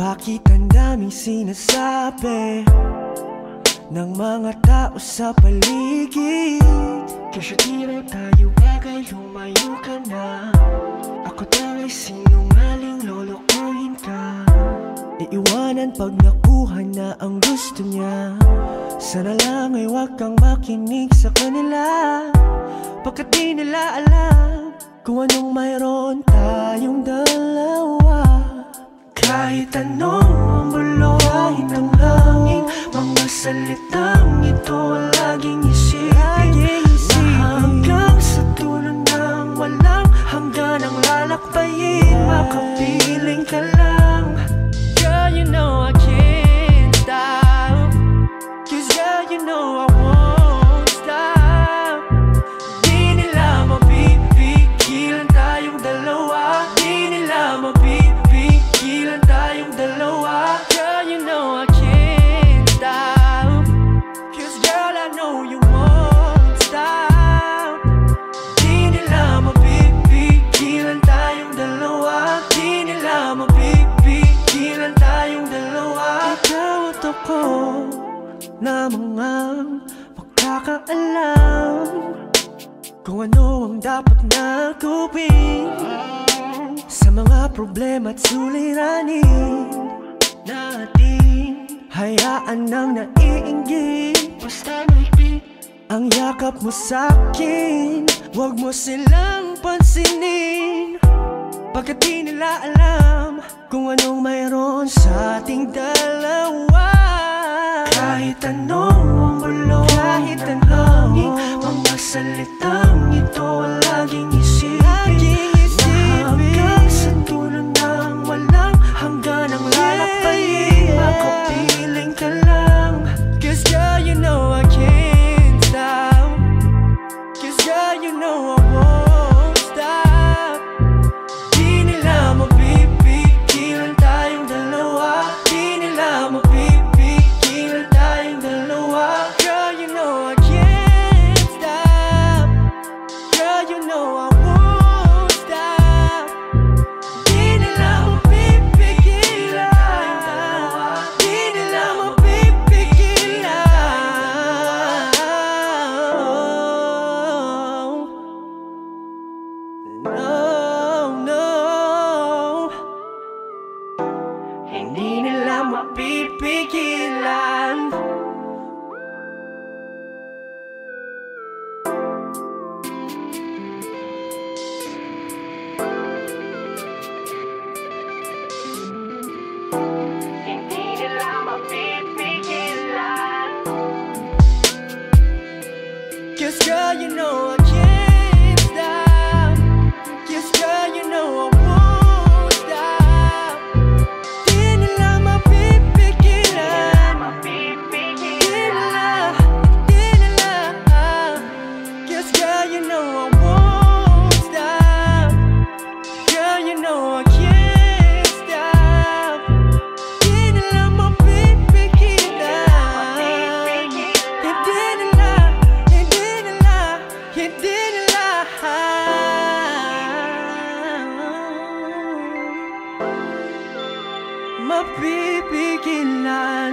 Bakit ang daming sinasabi Ng mga tao sa paligid? Kasi di na tayo bagay, lumayo ka na. Ako daw ay sinungaling, lolokohin ka. Iiwanan pag nakuha na ang gusto niya. Sana lang ay wag kang makinig sa kanila. Pagkat di nila alam Kung anong mayroon tayong dalawa Kahit anong ang bulong Kahit ang hangin Mga salitang ito laging isipin. Na hanggang sa dulo ng walang Hanggan ang lalakbayin Makapiling magkakaalam Kung ano ang dapat na gawin Sa mga problema at suliranin Natin. Hayaan nang naiinggit Basta maigpit ang yakap mo sa'kin Huwag mo silang pansinin. Pagkat di nila alam Kung anong mayroon sa ating dalawa. Kahit anong ang bulong Kahit ang hangin Mga salitang ito laging isipin Hindi nila mapipigilan Mapipigilan